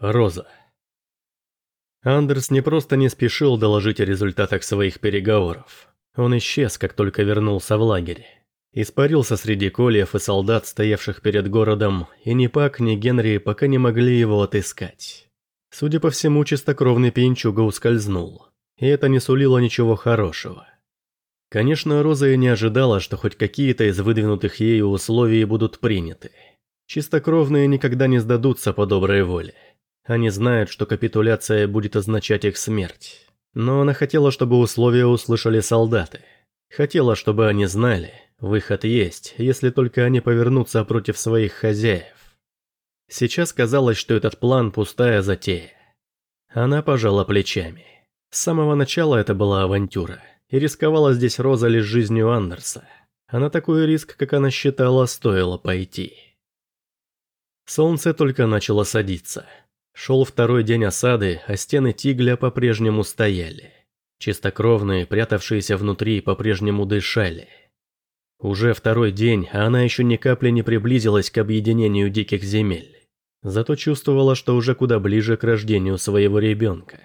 Роза. Андерс не просто не спешил доложить о результатах своих переговоров. Он исчез, как только вернулся в лагерь. Испарился среди кольев и солдат, стоявших перед городом, и ни Пак, ни Генри пока не могли его отыскать. Судя по всему, чистокровный пьянчуга ускользнул, и это не сулило ничего хорошего. Конечно, Роза и не ожидала, что хоть какие-то из выдвинутых ею условий будут приняты. Чистокровные никогда не сдадутся по доброй воле. Они знают, что капитуляция будет означать их смерть. Но она хотела, чтобы условия услышали солдаты. Хотела, чтобы они знали, выход есть, если только они повернутся против своих хозяев. Сейчас казалось, что этот план пустая затея. Она пожала плечами. С самого начала это была авантюра, и рисковала здесь Роза лишь жизнью Андерса. А на такой риск, как она считала, стоило пойти. Солнце только начало садиться. Шел второй день осады, а стены Тигля по-прежнему стояли. Чистокровные, прятавшиеся внутри, по-прежнему дышали. Уже второй день, а она еще ни капли не приблизилась к объединению диких земель. Зато чувствовала, что уже куда ближе к рождению своего ребенка.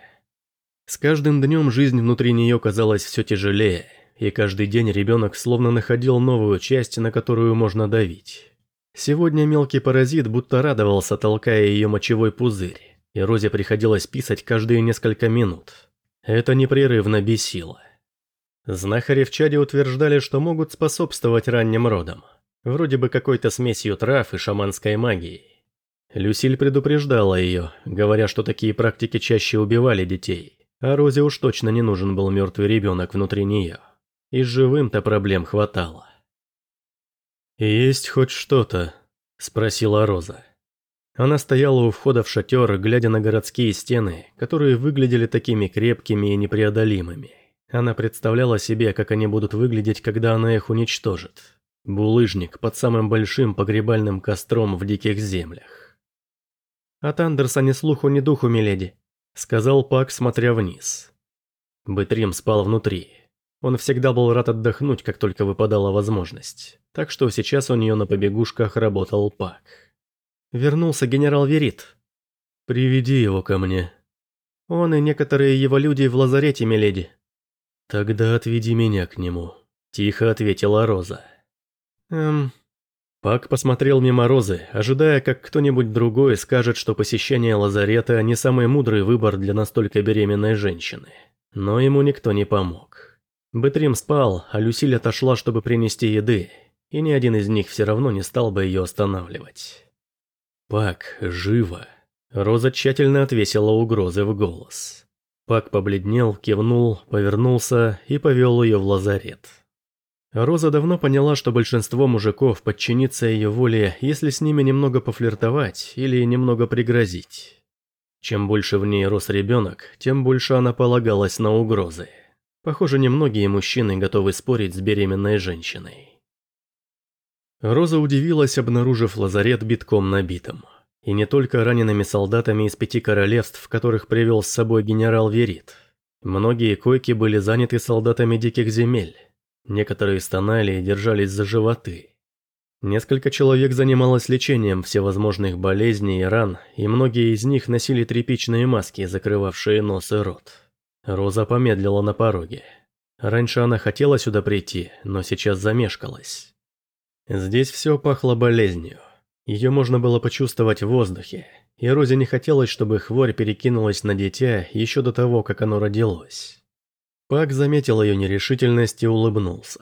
С каждым днем жизнь внутри нее казалась все тяжелее, и каждый день ребенок словно находил новую часть, на которую можно давить. Сегодня мелкий паразит будто радовался, толкая ее мочевой пузырь, и Розе приходилось писать каждые несколько минут. Это непрерывно бесило. Знахари в чаде утверждали, что могут способствовать ранним родам, вроде бы какой-то смесью трав и шаманской магии. Люсиль предупреждала ее, говоря, что такие практики чаще убивали детей, а Розе уж точно не нужен был мертвый ребенок внутри нее. И живым-то проблем хватало. «Есть хоть что-то?» – спросила Роза. Она стояла у входа в шатер, глядя на городские стены, которые выглядели такими крепкими и непреодолимыми. Она представляла себе, как они будут выглядеть, когда она их уничтожит. Булыжник под самым большим погребальным костром в диких землях. «От Андерса ни слуху, ни духу, миледи», – сказал Пак, смотря вниз. Бытрим спал внутри. Он всегда был рад отдохнуть, как только выпадала возможность. Так что сейчас у нее на побегушках работал Пак. Вернулся генерал Верит. «Приведи его ко мне». «Он и некоторые его люди в лазарете, миледи». «Тогда отведи меня к нему», – тихо ответила Роза. «Эм...» Пак посмотрел мимо Розы, ожидая, как кто-нибудь другой скажет, что посещение лазарета не самый мудрый выбор для настолько беременной женщины. Но ему никто не помог. Бэтрим спал, а Люсиль отошла, чтобы принести еды, и ни один из них все равно не стал бы ее останавливать. «Пак, живо!» Роза тщательно отвесила угрозы в голос. Пак побледнел, кивнул, повернулся и повел ее в лазарет. Роза давно поняла, что большинство мужиков подчинится ее воле, если с ними немного пофлиртовать или немного пригрозить. Чем больше в ней рос ребенок, тем больше она полагалась на угрозы. Похоже, немногие мужчины готовы спорить с беременной женщиной. Роза удивилась, обнаружив лазарет битком набитым. И не только ранеными солдатами из пяти королевств, которых привел с собой генерал Верит. Многие койки были заняты солдатами диких земель. Некоторые стонали и держались за животы. Несколько человек занималось лечением всевозможных болезней и ран, и многие из них носили тряпичные маски, закрывавшие нос и рот. Роза помедлила на пороге. Раньше она хотела сюда прийти, но сейчас замешкалась. Здесь все пахло болезнью. Ее можно было почувствовать в воздухе, и Розе не хотелось, чтобы хворь перекинулась на дитя еще до того, как оно родилось. Пак заметил ее нерешительность и улыбнулся.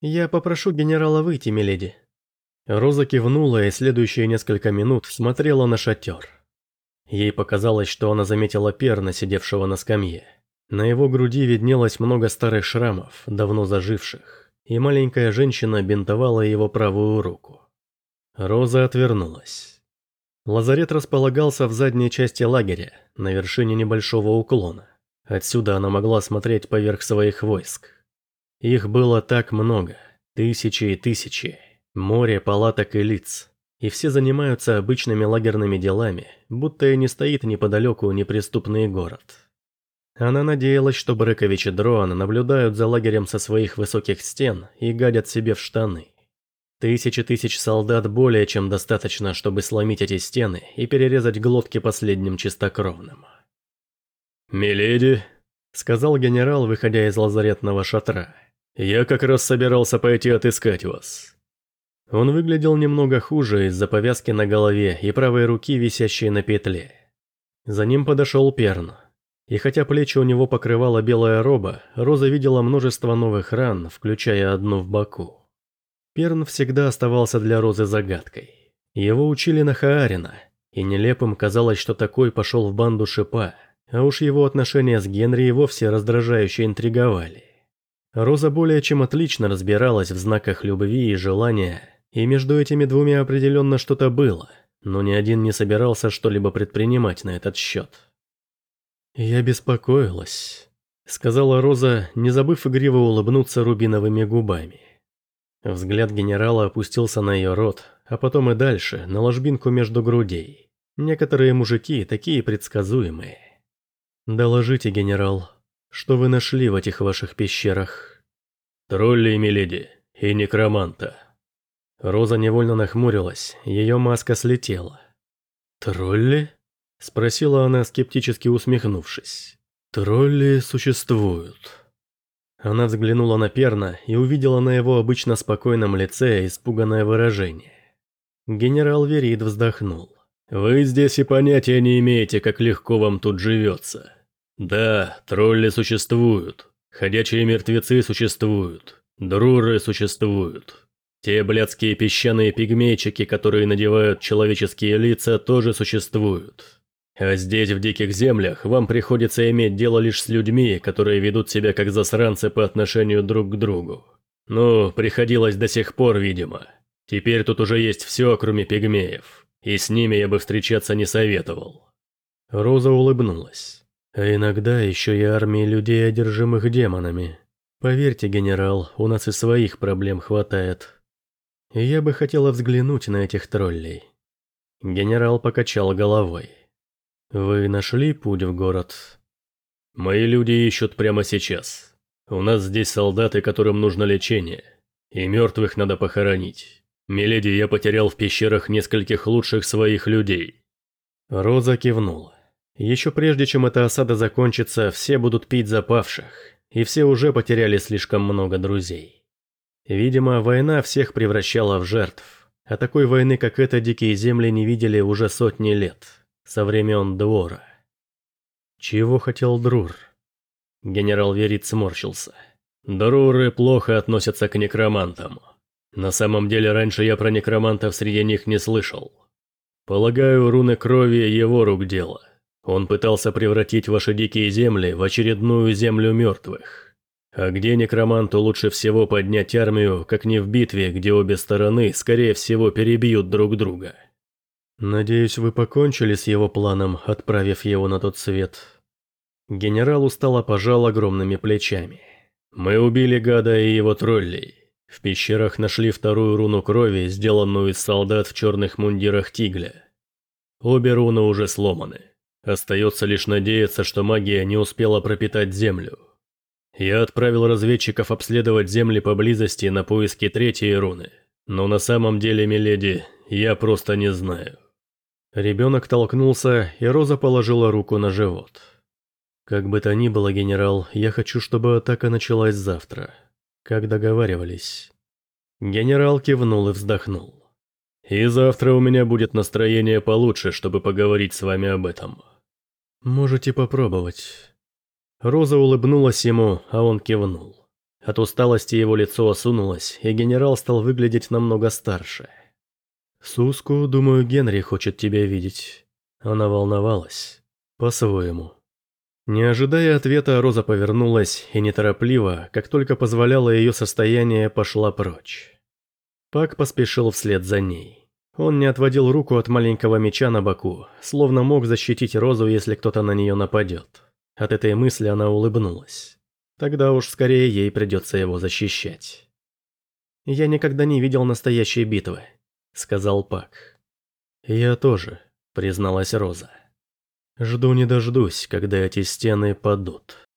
«Я попрошу генерала выйти, миледи». Роза кивнула и следующие несколько минут смотрела на шатер. Ей показалось, что она заметила перна, сидевшего на скамье. На его груди виднелось много старых шрамов, давно заживших и маленькая женщина бинтовала его правую руку. Роза отвернулась. Лазарет располагался в задней части лагеря, на вершине небольшого уклона. Отсюда она могла смотреть поверх своих войск. Их было так много, тысячи и тысячи, море палаток и лиц. И все занимаются обычными лагерными делами, будто и не стоит неподалеку неприступный город. Она надеялась, что Брекович и Дроан наблюдают за лагерем со своих высоких стен и гадят себе в штаны. Тысячи тысяч солдат более чем достаточно, чтобы сломить эти стены и перерезать глотки последним чистокровным. «Миледи», — сказал генерал, выходя из лазаретного шатра, — «я как раз собирался пойти отыскать вас». Он выглядел немного хуже из-за повязки на голове и правой руки, висящей на петле. За ним подошел Перн. И хотя плечи у него покрывала белая роба, Роза видела множество новых ран, включая одну в боку. Перн всегда оставался для Розы загадкой. Его учили на Хаарина, и нелепым казалось, что такой пошел в банду Шипа, а уж его отношения с Генри и вовсе раздражающе интриговали. Роза более чем отлично разбиралась в знаках любви и желания, и между этими двумя определенно что-то было, но ни один не собирался что-либо предпринимать на этот счет. «Я беспокоилась», — сказала Роза, не забыв игриво улыбнуться рубиновыми губами. Взгляд генерала опустился на ее рот, а потом и дальше, на ложбинку между грудей. Некоторые мужики такие предсказуемые. «Доложите, генерал, что вы нашли в этих ваших пещерах?» «Тролли, миледи, и некроманта», Роза невольно нахмурилась, ее маска слетела. «Тролли?» – спросила она, скептически усмехнувшись. «Тролли существуют». Она взглянула на Перна и увидела на его обычно спокойном лице испуганное выражение. Генерал Верид вздохнул. «Вы здесь и понятия не имеете, как легко вам тут живется. Да, тролли существуют, ходячие мертвецы существуют, друры существуют, те блядские песчаные пигмейчики, которые надевают человеческие лица, тоже существуют. А здесь, в диких землях, вам приходится иметь дело лишь с людьми, которые ведут себя как засранцы по отношению друг к другу. Ну, приходилось до сих пор, видимо. Теперь тут уже есть все, кроме пигмеев. И с ними я бы встречаться не советовал. Роза улыбнулась. А иногда еще и армии людей, одержимых демонами. Поверьте, генерал, у нас и своих проблем хватает я бы хотела взглянуть на этих троллей. Генерал покачал головой. Вы нашли путь в город? Мои люди ищут прямо сейчас. У нас здесь солдаты, которым нужно лечение. И мертвых надо похоронить. Миледи, я потерял в пещерах нескольких лучших своих людей. Роза кивнула. Еще прежде, чем эта осада закончится, все будут пить запавших, и все уже потеряли слишком много друзей. Видимо, война всех превращала в жертв. А такой войны, как эта, дикие земли не видели уже сотни лет, со времен Двора. Чего хотел Друр? Генерал Верит сморщился. Друры плохо относятся к некромантам. На самом деле, раньше я про некромантов среди них не слышал. Полагаю, руны крови его рук дело. Он пытался превратить ваши дикие земли в очередную землю мертвых. А где некроманту лучше всего поднять армию, как не в битве, где обе стороны, скорее всего, перебьют друг друга? Надеюсь, вы покончили с его планом, отправив его на тот свет. Генерал устало пожал огромными плечами. Мы убили гада и его троллей. В пещерах нашли вторую руну крови, сделанную из солдат в черных мундирах тигля. Обе руны уже сломаны. Остается лишь надеяться, что магия не успела пропитать землю. Я отправил разведчиков обследовать земли поблизости на поиски третьей руны. Но на самом деле, миледи, я просто не знаю. Ребенок толкнулся, и Роза положила руку на живот. Как бы то ни было, генерал, я хочу, чтобы атака началась завтра. Как договаривались. Генерал кивнул и вздохнул. И завтра у меня будет настроение получше, чтобы поговорить с вами об этом. Можете попробовать. Роза улыбнулась ему, а он кивнул. От усталости его лицо осунулось, и генерал стал выглядеть намного старше. «Суску, думаю, Генри хочет тебя видеть». Она волновалась. По-своему. Не ожидая ответа, Роза повернулась и неторопливо, как только позволяло ее состояние, пошла прочь. Пак поспешил вслед за ней. Он не отводил руку от маленького меча на боку, словно мог защитить Розу, если кто-то на нее нападет. От этой мысли она улыбнулась. Тогда уж скорее ей придется его защищать. «Я никогда не видел настоящей битвы», — сказал Пак. «Я тоже», — призналась Роза. «Жду не дождусь, когда эти стены падут».